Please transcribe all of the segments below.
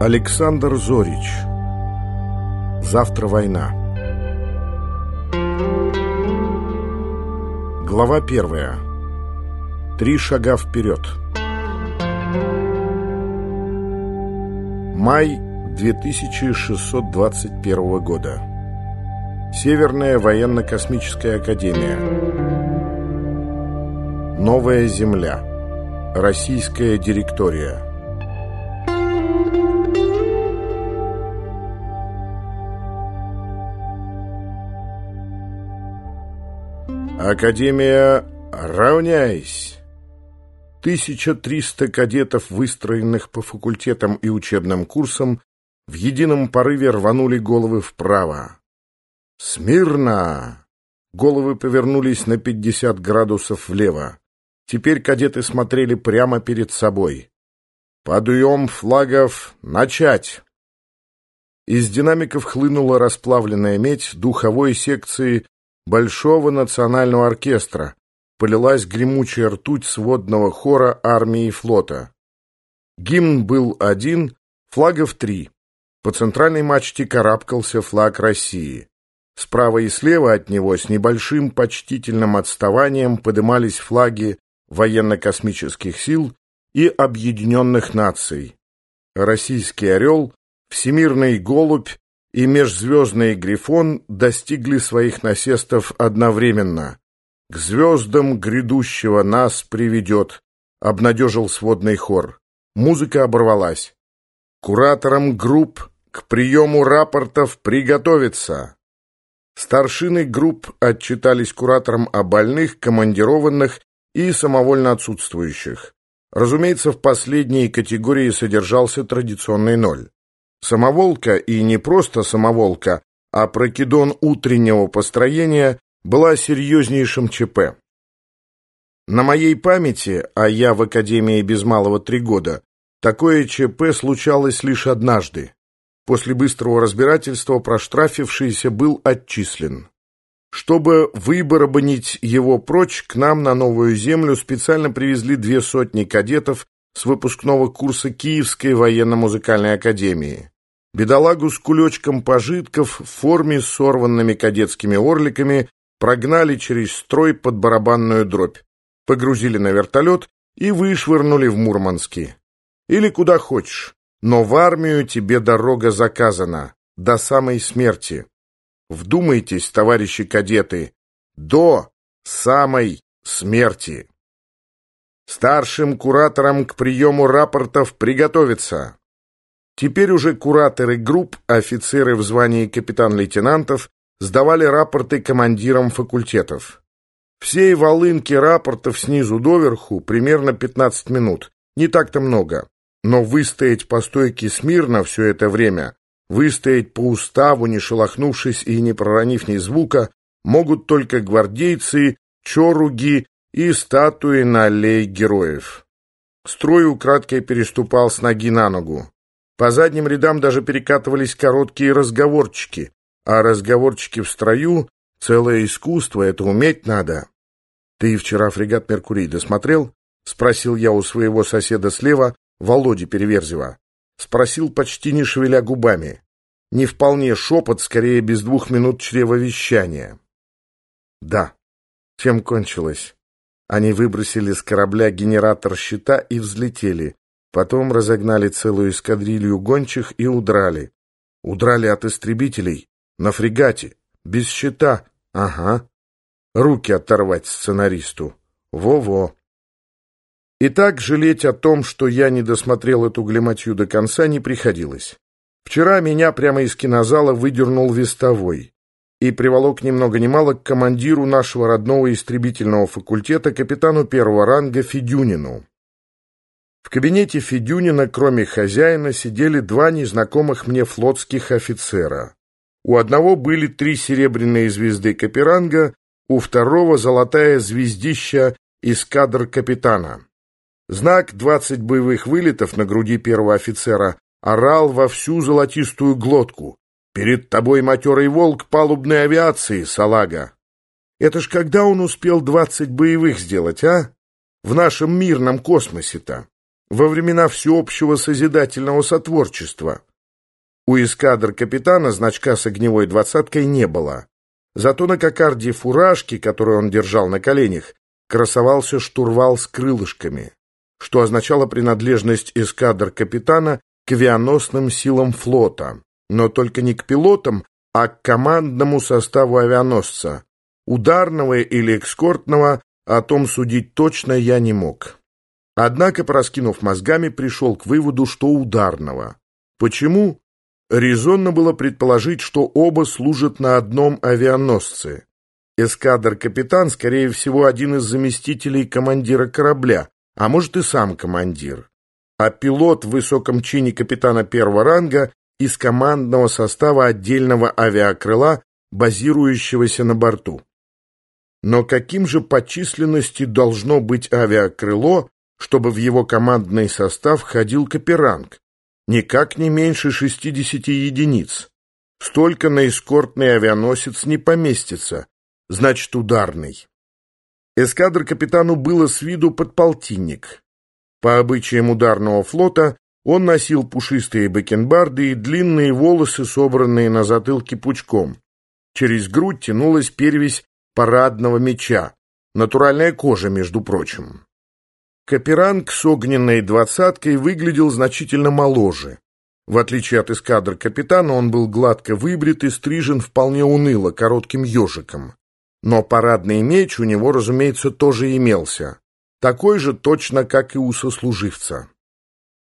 Александр Зорич. Завтра война. Глава первая. Три шага вперед. Май 2621 года. Северная военно-космическая академия. Новая Земля. Российская директория Академия, равняйсь! 1300 кадетов, выстроенных по факультетам и учебным курсам, в едином порыве рванули головы вправо. «Смирно!» Головы повернулись на 50 градусов влево. Теперь кадеты смотрели прямо перед собой. «Подъем флагов! Начать!» Из динамиков хлынула расплавленная медь духовой секции Большого национального оркестра полилась гремучая ртуть сводного хора армии и флота. Гимн был один, флагов три. По центральной мачте карабкался флаг России. Справа и слева от него с небольшим почтительным отставанием подымались флаги военно-космических сил и объединенных наций. Российский орел, всемирный голубь и межзвездный грифон достигли своих насестов одновременно. «К звездам грядущего нас приведет», — обнадежил сводный хор. Музыка оборвалась. «Кураторам групп к приему рапортов приготовиться». Старшины групп отчитались кураторам о больных, командированных и самовольно отсутствующих. Разумеется, в последней категории содержался традиционный ноль. Самоволка, и не просто самоволка, а прокидон утреннего построения, была серьезнейшим ЧП. На моей памяти, а я в Академии без малого три года, такое ЧП случалось лишь однажды. После быстрого разбирательства проштрафившийся был отчислен. Чтобы выбарабанить его прочь, к нам на новую землю специально привезли две сотни кадетов с выпускного курса Киевской военно-музыкальной академии. Бедолагу с кулечком пожитков в форме с сорванными кадетскими орликами прогнали через строй под барабанную дробь, погрузили на вертолет и вышвырнули в Мурманске. Или куда хочешь, но в армию тебе дорога заказана, до самой смерти. Вдумайтесь, товарищи кадеты, до самой смерти. Старшим кураторам к приему рапортов приготовиться. Теперь уже кураторы групп, офицеры в звании капитан-лейтенантов, сдавали рапорты командирам факультетов. Всей волынки рапортов снизу доверху примерно 15 минут. Не так-то много. Но выстоять по стойке смирно все это время, выстоять по уставу, не шелохнувшись и не проронив ни звука, могут только гвардейцы, чоруги и статуи на аллее героев. Строй украдкой переступал с ноги на ногу. По задним рядам даже перекатывались короткие разговорчики, а разговорчики в строю — целое искусство, это уметь надо. «Ты вчера фрегат «Меркурий» досмотрел?» — спросил я у своего соседа слева, Володи Переверзева. Спросил, почти не шевеля губами. Не вполне шепот, скорее без двух минут чревовещания. «Да. Чем кончилось?» Они выбросили с корабля генератор щита и взлетели. Потом разогнали целую эскадрилью гончих и удрали. Удрали от истребителей. На фрегате. Без щита. Ага. Руки оторвать сценаристу. Во-во. Итак, жалеть о том, что я не досмотрел эту глиматью до конца, не приходилось. Вчера меня прямо из кинозала выдернул вестовой и приволок ни много ни мало к командиру нашего родного истребительного факультета, капитану первого ранга Федюнину. В кабинете Федюнина, кроме хозяина, сидели два незнакомых мне флотских офицера. У одного были три серебряные звезды Каперанга, у второго золотая звездища из кадр капитана. Знак «20 боевых вылетов» на груди первого офицера орал во всю золотистую глотку. Перед тобой матерый волк палубной авиации, салага. Это ж когда он успел двадцать боевых сделать, а? В нашем мирном космосе-то. во времена всеобщего созидательного сотворчества. У эскадр капитана значка с огневой двадцаткой не было. Зато на кокарде фуражки, которую он держал на коленях, красовался штурвал с крылышками, что означало принадлежность эскадр капитана к авианосным силам флота, но только не к пилотам, а к командному составу авианосца. Ударного или экскортного о том судить точно я не мог. Однако, пораскинув мозгами, пришел к выводу, что ударного. Почему? Резонно было предположить, что оба служат на одном авианосце. Эскадр-капитан, скорее всего, один из заместителей командира корабля, а может и сам командир. А пилот в высоком чине капитана первого ранга из командного состава отдельного авиакрыла, базирующегося на борту. Но каким же по численности должно быть авиакрыло, чтобы в его командный состав входил Каперанг? Никак не меньше 60 единиц. Столько на эскортный авианосец не поместится, значит ударный. Эскадр капитану было с виду подполтинник. По обычаям ударного флота он носил пушистые бакенбарды и длинные волосы, собранные на затылке пучком. Через грудь тянулась перевесь парадного меча, натуральная кожа, между прочим. Каперанг с огненной двадцаткой выглядел значительно моложе. В отличие от эскадр капитана, он был гладко выбрит и стрижен вполне уныло, коротким ежиком. Но парадный меч у него, разумеется, тоже имелся. Такой же точно, как и у сослуживца.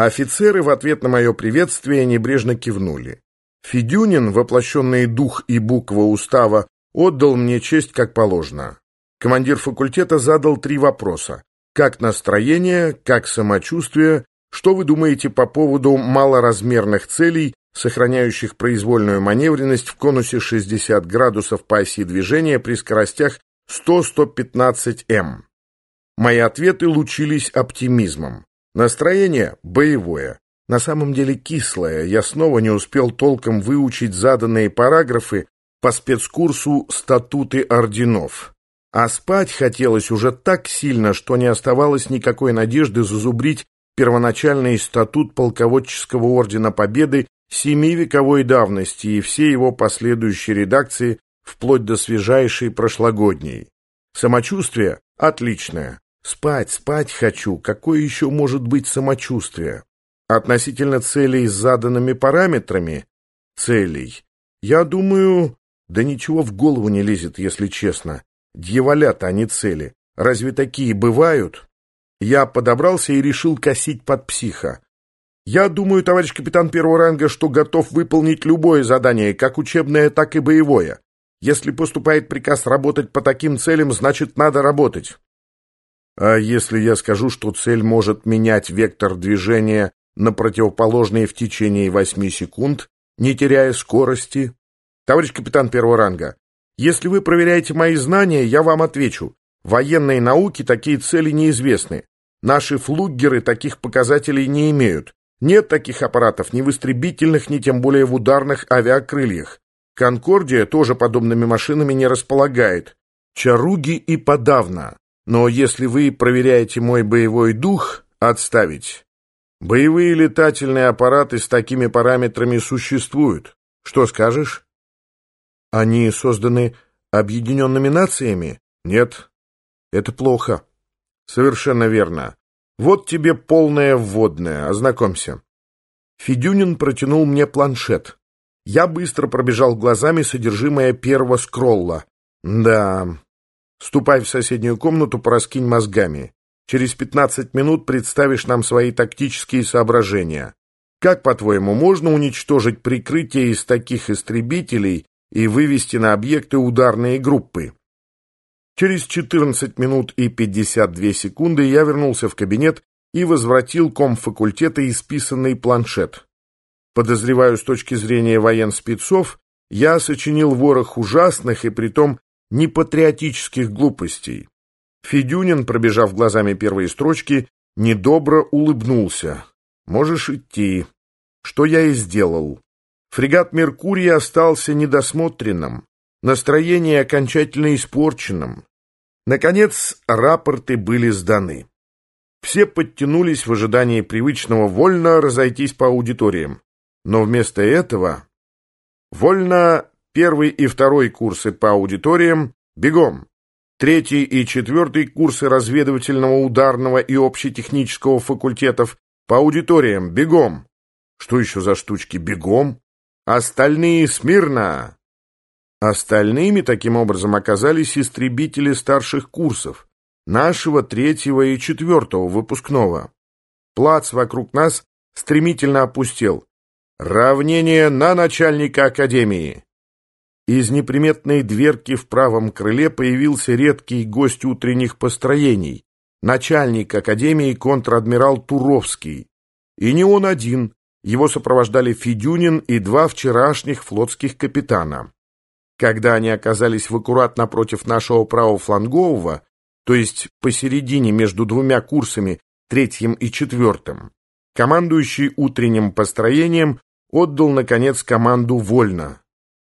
Офицеры в ответ на мое приветствие небрежно кивнули. Федюнин, воплощенный дух и буква устава, отдал мне честь как положено. Командир факультета задал три вопроса. Как настроение, как самочувствие, что вы думаете по поводу малоразмерных целей, сохраняющих произвольную маневренность в конусе 60 градусов по оси движения при скоростях 100-115 м? Мои ответы лучились оптимизмом. Настроение боевое. На самом деле кислое. Я снова не успел толком выучить заданные параграфы по спецкурсу «Статуты орденов». А спать хотелось уже так сильно, что не оставалось никакой надежды зазубрить первоначальный статут полководческого ордена Победы семивековой давности и все его последующие редакции вплоть до свежайшей прошлогодней. Самочувствие отличное. Спать, спать хочу. Какое еще может быть самочувствие? Относительно целей с заданными параметрами? Целей. Я думаю... Да ничего в голову не лезет, если честно. Дьяволята, а не цели. Разве такие бывают? Я подобрался и решил косить под психа. Я думаю, товарищ капитан первого ранга, что готов выполнить любое задание, как учебное, так и боевое. Если поступает приказ работать по таким целям, значит, надо работать. А если я скажу, что цель может менять вектор движения на противоположный в течение восьми секунд, не теряя скорости? Товарищ капитан первого ранга, если вы проверяете мои знания, я вам отвечу. Военной науке такие цели неизвестны. Наши флуггеры таких показателей не имеют. Нет таких аппаратов ни в истребительных, ни тем более в ударных авиакрыльях. Конкордия тоже подобными машинами не располагает. Чаруги и подавно. Но если вы проверяете мой боевой дух, отставить. Боевые летательные аппараты с такими параметрами существуют. Что скажешь? Они созданы объединенными нациями? Нет. Это плохо. Совершенно верно. Вот тебе полное вводное. Ознакомься. Федюнин протянул мне планшет. Я быстро пробежал глазами содержимое первого скролла. Да, ступай в соседнюю комнату, пораскинь мозгами. Через пятнадцать минут представишь нам свои тактические соображения. Как, по-твоему, можно уничтожить прикрытие из таких истребителей и вывести на объекты ударные группы. Через 14 минут и 52 секунды я вернулся в кабинет и возвратил комфакультета исписанный планшет. Подозреваю, с точки зрения военспецов, я сочинил ворох ужасных и притом непатриотических глупостей. Федюнин, пробежав глазами первые строчки, недобро улыбнулся. «Можешь идти». Что я и сделал. Фрегат «Меркурий» остался недосмотренным, настроение окончательно испорченным. Наконец, рапорты были сданы. Все подтянулись в ожидании привычного вольно разойтись по аудиториям. Но вместо этого вольно первый и второй курсы по аудиториям бегом. Третий и четвертый курсы разведывательного, ударного и общетехнического факультетов по аудиториям бегом. Что еще за штучки бегом? Остальные смирно! Остальными таким образом оказались истребители старших курсов, нашего третьего и четвертого выпускного. Плац вокруг нас стремительно опустел. Равнение на начальника академии. Из неприметной дверки в правом крыле появился редкий гость утренних построений, начальник академии контр-адмирал Туровский. И не он один, его сопровождали Федюнин и два вчерашних флотских капитана. Когда они оказались в аккурат напротив нашего правофлангового, то есть посередине между двумя курсами, третьим и четвертым, командующий утренним построением отдал, наконец, команду вольно.